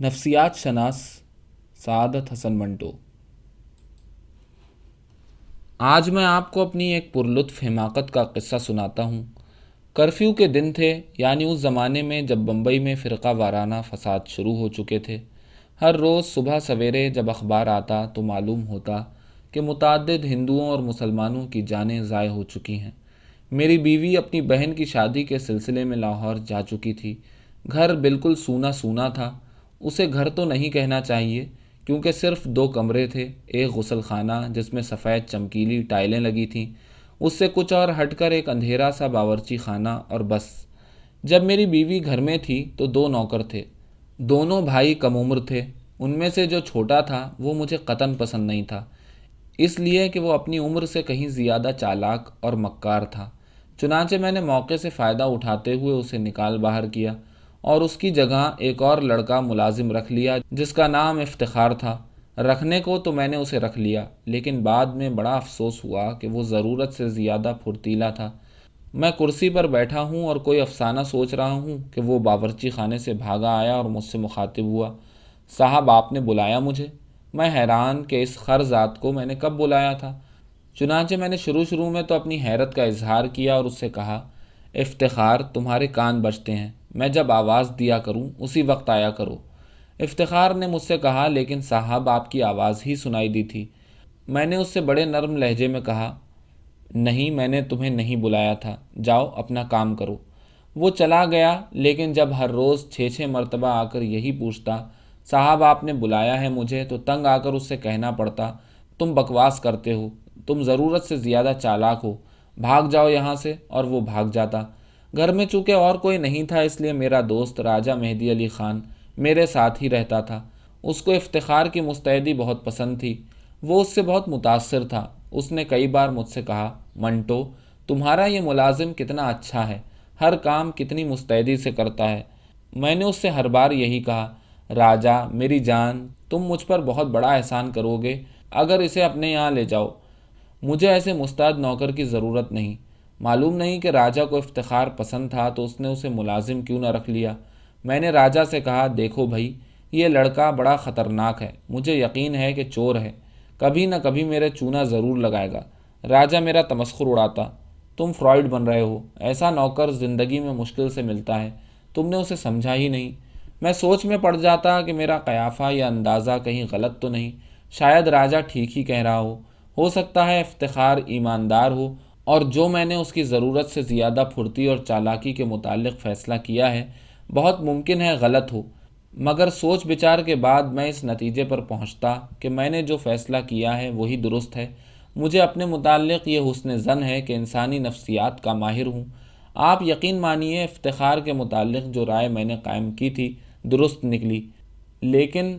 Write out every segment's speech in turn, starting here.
نفسیات شناس سعادت حسن منٹو۔ آج میں آپ کو اپنی ایک پرلطف حماقت کا قصہ سناتا ہوں۔ کرفیو کے دن تھے یعنی اس زمانے میں جب بمبئی میں فرقہ وارانہ فساد شروع ہو چکے تھے۔ ہر روز صبح سویرے جب اخبار آتا تو معلوم ہوتا کہ متعدد ہندوؤں اور مسلمانوں کی جانیں ضائع ہو چکی ہیں۔ میری بیوی اپنی بہن کی شادی کے سلسلے میں لاہور جا چکی تھی۔ گھر بالکل سونا سونا تھا۔ اسے گھر تو نہیں کہنا چاہیے، کیونکہ صرف دو کمرے تھے، ایک غسل خانہ جس میں سفید چمکیلی ٹائلیں لگی تھیں۔ اس سے کچھ اور ہٹ کر ایک اندھیرا سا باورچی خانہ اور بس۔ جب میری بیوی گھر میں تھی تو دو نوکر تھے۔ دونوں بھائی کم عمر تھے۔ ان میں سے جو چھوٹا تھا، وہ مجھے قطن پسند نہیں تھا۔ اس لیے کہ وہ اپنی عمر سے کہیں زیادہ چالاک اور مکار تھا۔ چنانچہ میں نے موقع سے فائدہ اٹھاتے ہوئے اسے نکال باہر کیا۔ اور اس کی جگہ ایک اور لڑکا ملازم رکھ لیا جس کا نام افتخار تھا۔ رکھنے کو تو میں نے اسے رکھ لیا، لیکن بعد میں بڑا افسوس ہوا کہ وہ ضرورت سے زیادہ پھرتیلا تھا۔ میں کرسی پر بیٹھا ہوں اور کوئی افسانہ سوچ رہا ہوں کہ وہ باورچی خانے سے بھاگا آیا اور مجھ سے مخاطب ہوا۔ صاحب، آپ نے بلایا مجھے۔ میں حیران کہ اس خر ذات کو میں نے کب بلایا تھا۔ چنانچہ میں نے شروع شروع میں تو اپنی حیرت کا اظہار کیا اور اس سے کہا، افتخار تمہارے کان بجتے ہیں۔ میں جب آواز دیا کروں، اسی وقت آیا کرو۔ افتخار نے مجھ سے کہا، لیکن صاحب آپ کی آواز ہی سنائی دی تھی۔ میں نے اس سے بڑے نرم لہجے میں کہا، نہیں، میں نے تمہیں نہیں بلایا تھا۔ جاؤ، اپنا کام کرو وہ چلا گیا، لیکن جب ہر روز چھ چھ مرتبہ آ کر یہی پوچھتا، صاحب، آپ نے بلایا ہے مجھے؟ تو تنگ آ کر اس سے کہنا پڑتا، تم بکواس کرتے ہو، تم ضرورت سے زیادہ چالاک ہو۔ بھاگ جاؤ یہاں سے اور وہ بھاگ جاتا۔ گھر میں چونکہ اور کوئی نہیں تھا، اس لیے میرا دوست راجہ مہدی علی خان میرے ساتھ ہی رہتا تھا۔ اس کو افتخار کی مستعدی بہت پسند تھی۔ وہ اس سے بہت متاثر تھا۔ اس نے کئی بار مجھ سے کہا، منٹو، تمہارا یہ ملازم کتنا اچھا ہے۔ ہر کام کتنی مستعدی سے کرتا ہے۔ میں نے اس سے ہر بار یہی کہا، راجہ، میری جان، تم مجھ پر بہت بڑا احسان کرو گے۔ اگر اسے اپنے یہاں لے جاؤ، مجھے ایسے مستعد نوکر کی ضرورت نہیں۔ معلوم نہیں کہ راجہ کو افتخار پسند تھا تو اس نے اسے ملازم کیوں نہ رکھ لیا؟ میں نے راجہ سے کہا، دیکھو بھائی، یہ لڑکا بڑا خطرناک ہے، مجھے یقین ہے کہ چور ہے۔ کبھی نہ کبھی میرے چونا ضرور لگائے گا۔ راجہ میرا تمسخر اڑاتا۔ تم فرائڈ بن رہے ہو۔ ایسا نوکر زندگی میں مشکل سے ملتا ہے۔ تم نے اسے سمجھا ہی نہیں۔ میں سوچ میں پڑ جاتا کہ میرا قیافہ یا اندازہ کہیں غلط تو نہیں۔ شاید راجہ ٹھیک ہی کہہ رہا ہو۔ ہو سکتا ہے افتخار ایماندار ہو۔ اور جو میں نے اس کی ضرورت سے زیادہ پھرتی اور چالاکی کے متعلق فیصلہ کیا ہے، بہت ممکن ہے غلط ہو۔ مگر سوچ بچار کے بعد میں اس نتیجے پر پہنچتا کہ میں نے جو فیصلہ کیا ہے وہی درست ہے۔ مجھے اپنے متعلق یہ حسن زن ہے کہ انسانی نفسیات کا ماہر ہوں۔ آپ یقین مانیے، افتخار کے متعلق جو رائے میں نے قائم کی تھی، درست نکلی۔ لیکن،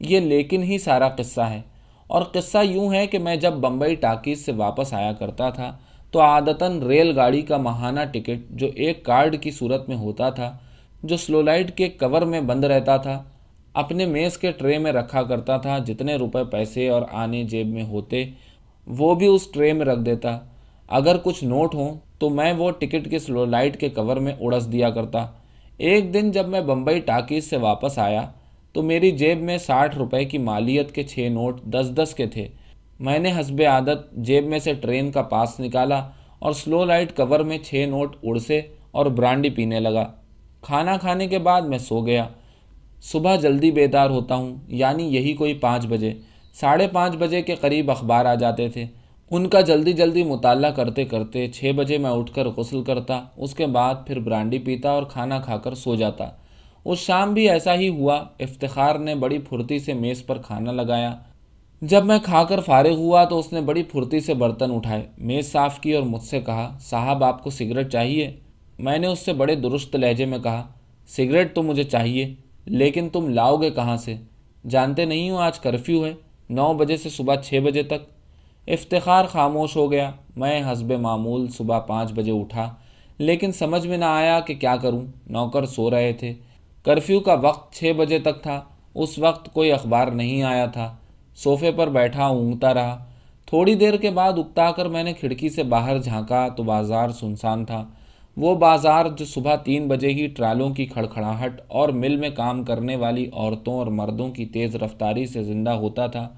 یہ لیکن ہی سارا قصہ ہے۔ اور قصہ یوں ہے کہ میں جب بمبئی ٹاکیز سے واپس آیا کرتا تھا تو عادتاً ریل گاڑی کا ماہانہ ٹکٹ جو ایک کارڈ کی صورت میں ہوتا تھا، جو سلو لائٹ کے کور میں بند رہتا تھا، اپنے میز کے ٹرے میں رکھا کرتا تھا جتنے روپے پیسے اور آنے جیب میں ہوتے، وہ بھی اس ٹرے میں رکھ دیتا۔ اگر کچھ نوٹ ہوں تو میں وہ ٹکٹ کے سلو لائٹ کے کور میں اڑس دیا کرتا۔ ایک دن جب میں بمبئی ٹاکیز سے واپس آیا تو میری جیب میں ساٹھ روپے کی مالیت کے چھ نوٹ دس دس کے تھے۔ میں نے حسب عادت جیب میں سے ٹرین کا پاس نکالا اور سلو لائٹ کور میں چھ نوٹ اڑسے اور برانڈی پینے لگا۔ کھانا کھانے کے بعد میں سو گیا۔ صبح جلدی بیدار ہوتا ہوں یعنی یہی کوئی پانچ بجے۔ ساڑھے پانچ بجے کے قریب اخبار آ جاتے تھے۔ ان کا جلدی جلدی مطالعہ کرتے کرتے چھ بجے میں اٹھ کر غسل کرتا، اس کے بعد پھر برانڈی پیتا اور کھانا کھا کر سو جاتا۔ اس شام بھی ایسا ہی ہوا، افتخار نے بڑی پھرتی سے میز پر کھانا لگایا۔ جب میں کھا کر فارغ ہوا تو اس نے بڑی پھرتی سے برتن اٹھائے۔ میز صاف کی اور مجھ سے کہا، صاحب، آپ کو سگریٹ چاہیے؟ میں نے اس سے بڑے درست لہجے میں کہا، سگریٹ تو مجھے چاہیے، لیکن تم لاؤ گے کہاں سے؟ جانتے نہیں ہوں آج کرفیو ہے، نو بجے سے صبح چھ بجے تک۔ افتخار خاموش ہو گیا۔ میں حسب معمول صبح پانچ بجے اٹھا، لیکن سمجھ میں نہ آیا کہ کیا کروں۔ نوکر سو رہے تھے۔ کرفیو کا وقت چھ بجے تک تھا، اس وقت کوئی اخبار نہیں آیا تھا۔ صوفے پر بیٹھا اونگتا رہا۔ تھوڑی دیر کے بعد اکتا کر میں نے کھڑکی سے باہر جھانکا تو بازار سنسان تھا۔ وہ بازار جو صبح تین بجے ہی ٹرالوں کی کھڑکھڑاہٹ اور مل میں کام کرنے والی عورتوں اور مردوں کی تیز رفتاری سے زندہ ہوتا تھا۔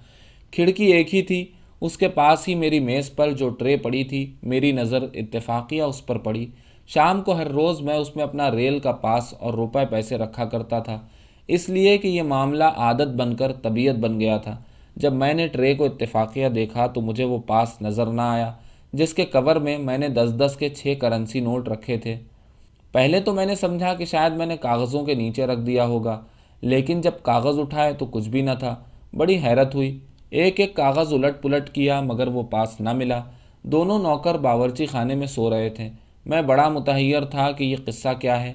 کھڑکی ایک ہی تھی۔ اس کے پاس ہی میری میز پر جو ٹرے پڑی تھی، میری نظر اتفاقیہ اس پر پڑی۔ شام کو ہر روز میں اس میں اپنا ریل کا پاس اور روپے پیسے رکھا کرتا تھا۔ اس لیے کہ یہ معاملہ عادت بن کر طبیعت بن گیا تھا۔ جب میں نے ٹرے کو اتفاقیہ دیکھا تو مجھے وہ پاس نظر نہ آیا، جس کے کور میں میں نے دس دس کے چھ کرنسی نوٹ رکھے تھے۔ پہلے تو میں نے سمجھا کہ شاید میں نے کاغذوں کے نیچے رکھ دیا ہوگا، لیکن جب کاغذ اٹھائے تو کچھ بھی نہ تھا۔ بڑی حیرت ہوئی۔ ایک ایک کاغذ الٹ پلٹ کیا، مگر وہ پاس نہ ملا۔ دونوں نوکر باورچی خانے میں سو رہے تھے۔ میں بڑا متحیر تھا کہ یہ قصہ کیا ہے۔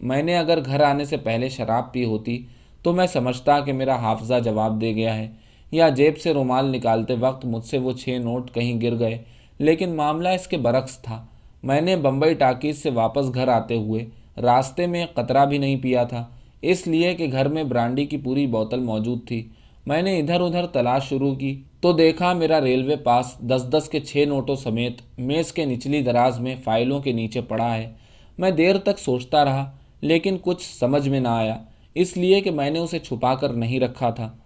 میں نے اگر گھر آنے سے پہلے شراب پی ہوتی تو میں سمجھتا کہ میرا حافظہ جواب دے گیا ہے۔ یا جیب سے رومال نکالتے وقت مجھ سے وہ چھ نوٹ کہیں گر گئے۔ لیکن معاملہ اس کے برعکس تھا۔ میں نے بمبئی ٹاکیز سے واپس گھر آتے ہوئے راستے میں قطرہ بھی نہیں پیا تھا۔ اس لیے کہ گھر میں برانڈی کی پوری بوتل موجود تھی۔ میں نے ادھر ادھر تلاش شروع کی۔ تو دیکھا میرا ریلوے پاس دس دس کے چھ نوٹوں سمیت میز کے نچلی دراز میں فائلوں کے نیچے پڑا ہے۔ میں دیر تک سوچتا رہا، لیکن کچھ سمجھ میں نہ آیا۔ اس لیے کہ میں نے اسے چھپا کر نہیں رکھا تھا۔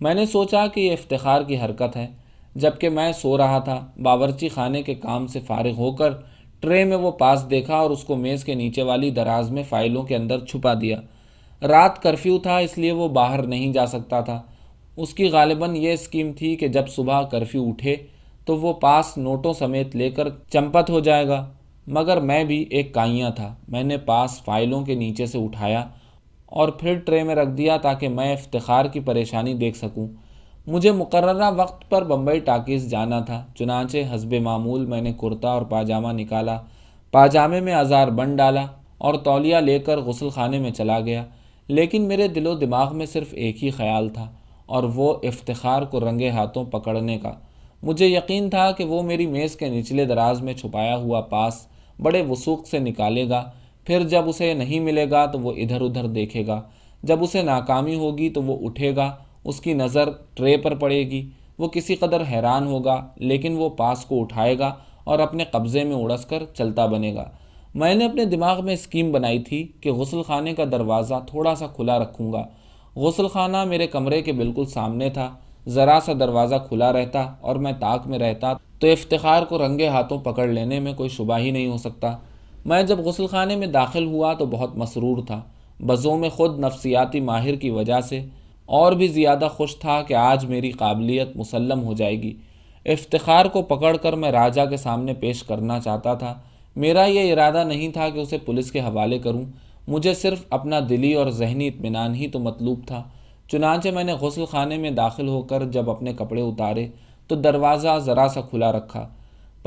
میں نے سوچا کہ یہ افتخار کی حرکت ہے، جبکہ میں سو رہا تھا، باورچی خانے کے کام سے فارغ ہو کر ٹرے میں وہ پاس دیکھا اور اس کو میز کے نیچے والی دراز میں فائلوں کے اندر چھپا دیا۔ رات کرفیو تھا، اس لیے وہ باہر نہیں جا سکتا تھا۔ اس کی غالباً یہ اسکیم تھی کہ جب صبح کرفیو اٹھے تو وہ پاس نوٹوں سمیت لے کر چمپت ہو جائے گا۔ مگر میں بھی ایک کائیاں تھا، میں نے پاس فائلوں کے نیچے سے اٹھایا اور پھر ٹرے میں رکھ دیا تاکہ میں افتخار کی پریشانی دیکھ سکوں۔ مجھے مقررہ وقت پر بمبئی ٹاکیز جانا تھا، چنانچہ حسب معمول میں نے کرتا اور پاجامہ نکالا، پاجامے میں ازار بن ڈالا اور تولیہ لے کر غسل خانے میں چلا گیا۔ لیکن میرے دل و دماغ میں صرف ایک ہی خیال تھا، اور وہ افتخار کو رنگے ہاتھوں پکڑنے کا۔ مجھے یقین تھا کہ وہ میری میز کے نچلے دراز میں چھپایا ہوا پاس بڑے وسوخ سے نکالے گا۔ پھر جب اسے نہیں ملے گا تو وہ ادھر ادھر دیکھے گا۔ جب اسے ناکامی ہوگی تو وہ اٹھے گا۔ اس کی نظر ٹرے پر پڑے گی۔ وہ کسی قدر حیران ہوگا، لیکن وہ پاس کو اٹھائے گا اور اپنے قبضے میں اڑس کر چلتا بنے گا۔ میں نے اپنے دماغ میں اسکیم بنائی تھی کہ غسل خانے کا دروازہ تھوڑا سا کھلا رکھوں گا۔ غسل خانہ میرے کمرے کے بالکل سامنے تھا۔ ذرا سا دروازہ کھلا رہتا اور میں طاق میں رہتا تو افتخار کو رنگے ہاتھوں پکڑ لینے میں کوئی شبہ ہی نہیں ہو سکتا۔ میں جب غسل خانے میں داخل ہوا تو بہت مسرور تھا، بزوں میں خود نفسیاتی ماہر کی وجہ سے۔ اور بھی زیادہ خوش تھا کہ آج میری قابلیت مسلم ہو جائے گی۔ افتخار کو پکڑ کر میں راجہ کے سامنے پیش کرنا چاہتا تھا۔ میرا یہ ارادہ نہیں تھا کہ اسے پولیس کے حوالے کروں۔ مجھے صرف اپنا دلی اور ذہنی اطمینان ہی تو مطلوب تھا۔ چنانچہ میں نے غسل خانے میں داخل ہو کر جب اپنے کپڑے اتارے تو دروازہ ذرا سا کھلا رکھا۔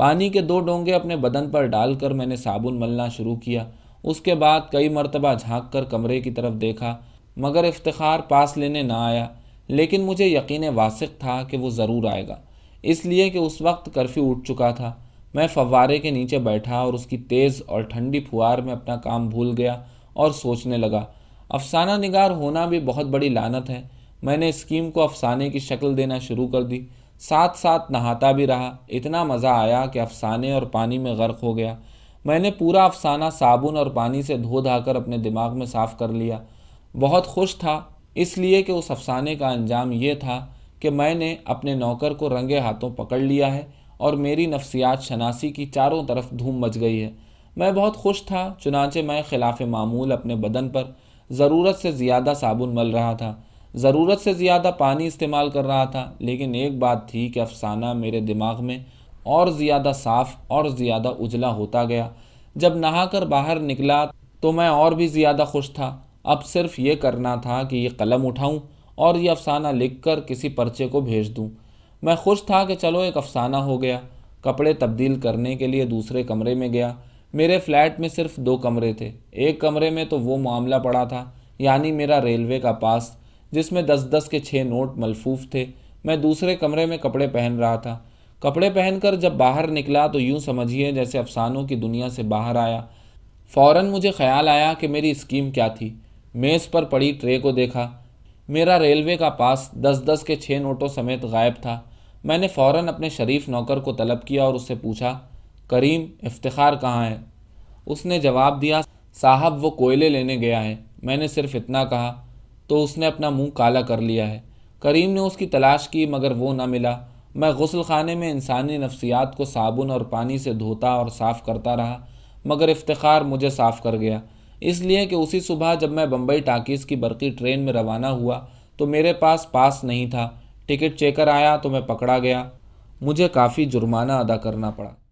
پانی کے دو ڈونگے اپنے بدن پر ڈال کر میں نے صابن ملنا شروع کیا۔ اس کے بعد کئی مرتبہ جھانک کر کمرے کی طرف دیکھا، مگر افتخار پاس لینے نہ آیا۔ لیکن مجھے یقین واثق تھا کہ وہ ضرور آئے گا۔ اس لیے کہ اس وقت کرفیو اٹھ چکا تھا۔ میں فوارے کے نیچے بیٹھا اور اس کی تیز اور ٹھنڈی پھوار میں اپنا کام بھول گیا اور سوچنے لگا۔ افسانہ نگار ہونا بھی بہت بڑی لانت ہے۔ میں نے اسکیم کو افسانے کی شکل دینا شروع کر دی۔ ساتھ ساتھ نہاتا بھی رہا۔ اتنا مزہ آیا کہ افسانے اور پانی میں غرق ہو گیا۔ میں نے پورا افسانہ صابن اور پانی سے دھو دھا کر اپنے دماغ میں صاف کر لیا۔ بہت خوش تھا، اس لیے کہ اس افسانے کا انجام یہ تھا کہ میں نے اپنے نوکر کو رنگے ہاتھوں پکڑ لیا ہے اور میری نفسیات شناسی کی چاروں طرف دھوم مچ گئی ہے۔ میں بہت خوش تھا، چنانچہ میں خلاف معمول اپنے بدن پر ضرورت سے زیادہ صابن مل رہا تھا۔ ضرورت سے زیادہ پانی استعمال کر رہا تھا، لیکن ایک بات تھی کہ افسانہ میرے دماغ میں اور زیادہ صاف اور زیادہ اجلا ہوتا گیا۔ جب نہا کر باہر نکلا تو میں اور بھی زیادہ خوش تھا۔ اب صرف یہ کرنا تھا کہ یہ قلم اٹھاؤں اور یہ افسانہ لکھ کر کسی پرچے کو بھیج دوں۔ میں خوش تھا کہ چلو ایک افسانہ ہو گیا۔ کپڑے تبدیل کرنے کے لیے دوسرے کمرے میں گیا۔ میرے فلیٹ میں صرف دو کمرے تھے۔ ایک کمرے میں تو وہ معاملہ پڑا تھا یعنی میرا ریلوے کا پاس۔ جس میں دس دس کے چھ نوٹ ملفوف تھے۔ میں دوسرے کمرے میں کپڑے پہن رہا تھا۔ کپڑے پہن کر جب باہر نکلا تو یوں سمجھیے جیسے افسانوں کی دنیا سے باہر آیا۔ فوراً مجھے خیال آیا کہ میری اسکیم کیا تھی۔ میز پر پڑی ٹرے کو دیکھا۔ میرا ریلوے کا پاس دس دس کے چھ نوٹوں سمیت غائب تھا۔ میں نے فوراً اپنے شریف نوکر کو طلب کیا اور اس سے پوچھا، کریم، افتخار کہاں ہے؟ اس نے جواب دیا، صاحب، وہ کوئلے لینے گیا ہے۔ میں نے صرف اتنا کہا تو اس نے اپنا منہ کالا کر لیا ہے۔ کریم نے اس کی تلاش کی، مگر وہ نہ ملا۔ میں غسل خانے میں انسانی نفسیات کو صابن اور پانی سے دھوتا اور صاف کرتا رہا، مگر افتخار مجھے صاف کر گیا۔ اس لیے کہ اسی صبح جب میں بمبئی ٹاکیز کی برقی ٹرین میں روانہ ہوا، تو میرے پاس پاس نہیں تھا۔ ٹکٹ چیکر آیا تو میں پکڑا گیا۔ مجھے کافی جرمانہ ادا کرنا پڑا۔